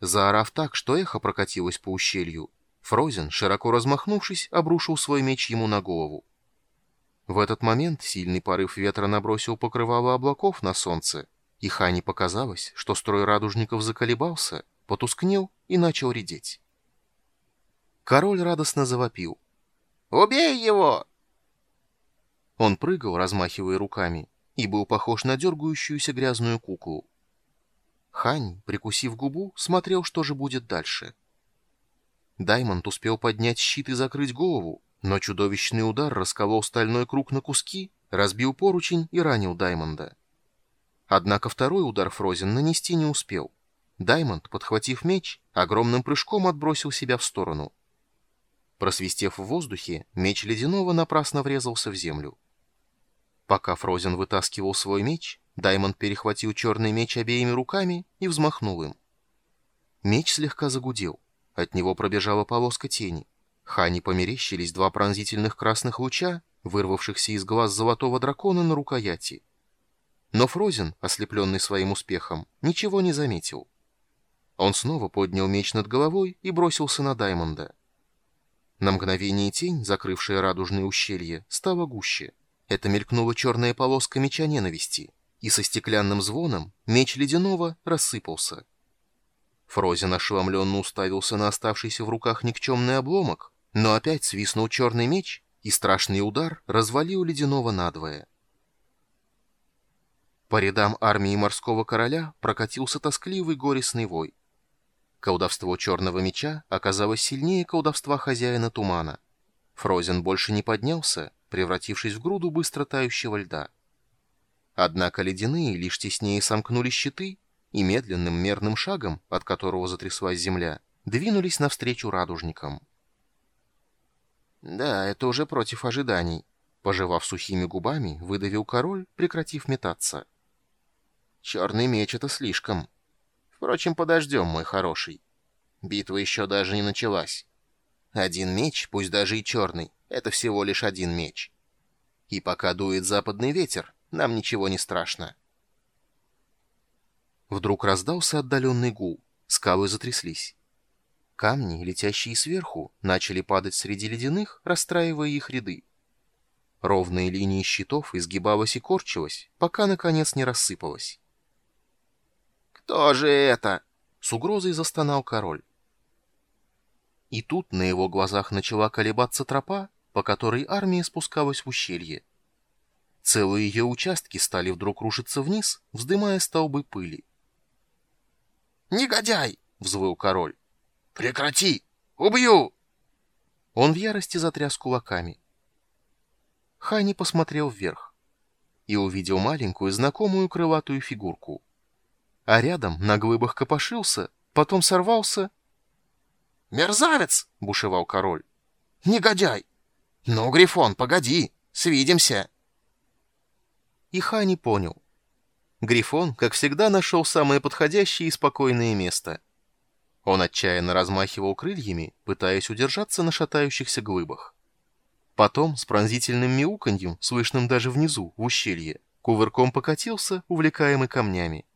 Заорав так, что эхо прокатилось по ущелью, Фрозен, широко размахнувшись, обрушил свой меч ему на голову. В этот момент сильный порыв ветра набросил покрывало облаков на солнце, и Хане показалось, что строй радужников заколебался, потускнел и начал редеть. Король радостно завопил. «Убей его!» Он прыгал, размахивая руками, и был похож на дергающуюся грязную куклу. Хань, прикусив губу, смотрел, что же будет дальше. Даймонд успел поднять щит и закрыть голову, но чудовищный удар расколол стальной круг на куски, разбил поручень и ранил Даймонда. Однако второй удар Фрозен нанести не успел. Даймонд, подхватив меч, огромным прыжком отбросил себя в сторону. Просвистев в воздухе, меч Ледяного напрасно врезался в землю. Пока Фрозен вытаскивал свой меч, Даймонд перехватил черный меч обеими руками и взмахнул им. Меч слегка загудел. От него пробежала полоска тени. Хани померещились два пронзительных красных луча, вырвавшихся из глаз золотого дракона на рукояти. Но Фрозен, ослепленный своим успехом, ничего не заметил. Он снова поднял меч над головой и бросился на Даймонда. На мгновение тень, закрывшая радужное ущелье, стала гуще. Это мелькнула черная полоска меча ненависти, и со стеклянным звоном меч ледяного рассыпался. Фрозен ошеломленно уставился на оставшийся в руках никчемный обломок, но опять свистнул черный меч, и страшный удар развалил ледяного надвое. По рядам армии морского короля прокатился тоскливый горестный вой. Колдовство черного меча оказалось сильнее колдовства хозяина тумана. Фрозен больше не поднялся, превратившись в груду быстро тающего льда. Однако ледяные лишь теснее сомкнули щиты и медленным мерным шагом, от которого затряслась земля, двинулись навстречу радужникам. «Да, это уже против ожиданий», — пожевав сухими губами, выдавил король, прекратив метаться. «Черный меч — это слишком. Впрочем, подождем, мой хороший. Битва еще даже не началась. Один меч, пусть даже и черный, — это всего лишь один меч. И пока дует западный ветер, нам ничего не страшно». Вдруг раздался отдаленный гул, скалы затряслись. Камни, летящие сверху, начали падать среди ледяных, расстраивая их ряды. Ровные линии щитов изгибалась и корчилась, пока, наконец, не рассыпалась. «Кто же это?» — с угрозой застонал король. И тут на его глазах начала колебаться тропа, по которой армия спускалась в ущелье. Целые ее участки стали вдруг рушиться вниз, вздымая столбы пыли. «Негодяй!» — взвыл король. «Прекрати! Убью!» Он в ярости затряс кулаками. Хани посмотрел вверх и увидел маленькую знакомую крылатую фигурку. А рядом на глыбах копошился, потом сорвался. «Мерзавец!» — бушевал король. «Негодяй! Ну, Грифон, погоди, свидимся!» И Хани понял. Грифон, как всегда, нашел самое подходящее и спокойное место. Он отчаянно размахивал крыльями, пытаясь удержаться на шатающихся глыбах. Потом, с пронзительным мяуканьем, слышным даже внизу, в ущелье, кувырком покатился, увлекаемый камнями.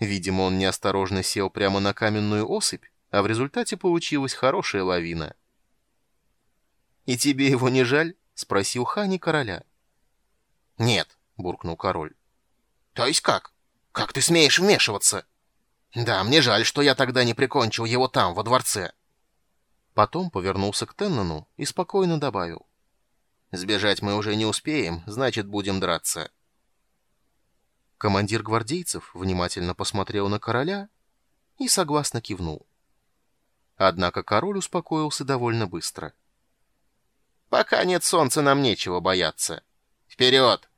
Видимо, он неосторожно сел прямо на каменную осыпь, а в результате получилась хорошая лавина. «И тебе его не жаль?» — спросил Хани короля. «Нет», — буркнул король. То есть как? Как ты смеешь вмешиваться? Да, мне жаль, что я тогда не прикончил его там, во дворце. Потом повернулся к Теннону и спокойно добавил. Сбежать мы уже не успеем, значит, будем драться. Командир гвардейцев внимательно посмотрел на короля и согласно кивнул. Однако король успокоился довольно быстро. «Пока нет солнца, нам нечего бояться. Вперед!»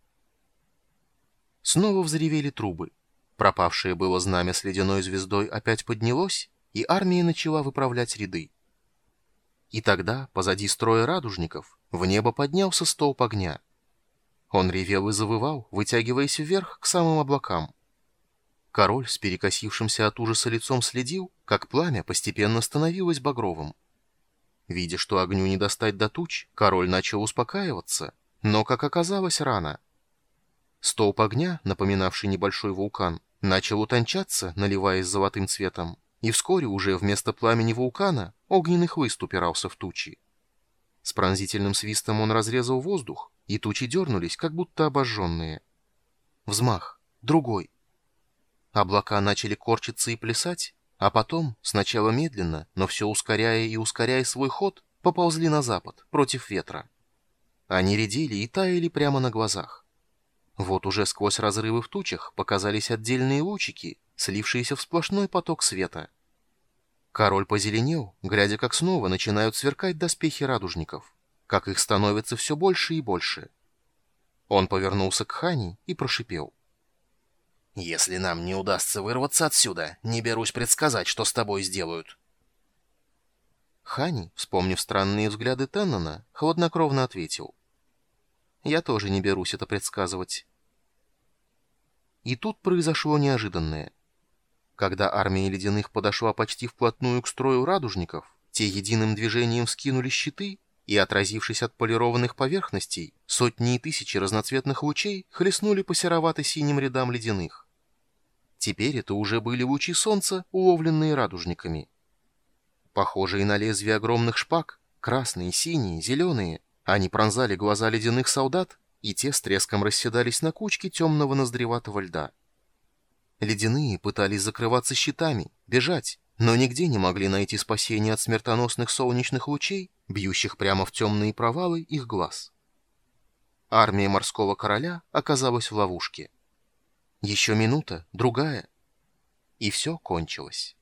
Снова взревели трубы. Пропавшее было знамя с ледяной звездой опять поднялось, и армия начала выправлять ряды. И тогда, позади строя радужников, в небо поднялся столб огня. Он ревел и завывал, вытягиваясь вверх к самым облакам. Король с перекосившимся от ужаса лицом следил, как пламя постепенно становилось багровым. Видя, что огню не достать до туч, король начал успокаиваться, но, как оказалось, рано — Столб огня, напоминавший небольшой вулкан, начал утончаться, наливаясь золотым цветом, и вскоре уже вместо пламени вулкана огненный хлыст упирался в тучи. С пронзительным свистом он разрезал воздух, и тучи дернулись, как будто обожженные. Взмах, другой. Облака начали корчиться и плясать, а потом, сначала медленно, но все ускоряя и ускоряя свой ход, поползли на запад, против ветра. Они редели и таяли прямо на глазах. Вот уже сквозь разрывы в тучах показались отдельные лучики, слившиеся в сплошной поток света. Король позеленел, глядя, как снова начинают сверкать доспехи радужников, как их становится все больше и больше. Он повернулся к Хани и прошипел. «Если нам не удастся вырваться отсюда, не берусь предсказать, что с тобой сделают». Хани, вспомнив странные взгляды Теннона, хладнокровно ответил. «Я тоже не берусь это предсказывать». И тут произошло неожиданное. Когда армия ледяных подошла почти вплотную к строю радужников, те единым движением вскинули щиты, и, отразившись от полированных поверхностей, сотни и тысячи разноцветных лучей хлестнули по серовато-синим рядам ледяных. Теперь это уже были лучи солнца, уловленные радужниками. Похожие на лезвия огромных шпаг, красные, синие, зеленые, они пронзали глаза ледяных солдат, и те с треском расседались на кучке темного ноздреватого льда. Ледяные пытались закрываться щитами, бежать, но нигде не могли найти спасения от смертоносных солнечных лучей, бьющих прямо в темные провалы их глаз. Армия морского короля оказалась в ловушке. Еще минута, другая, и все кончилось.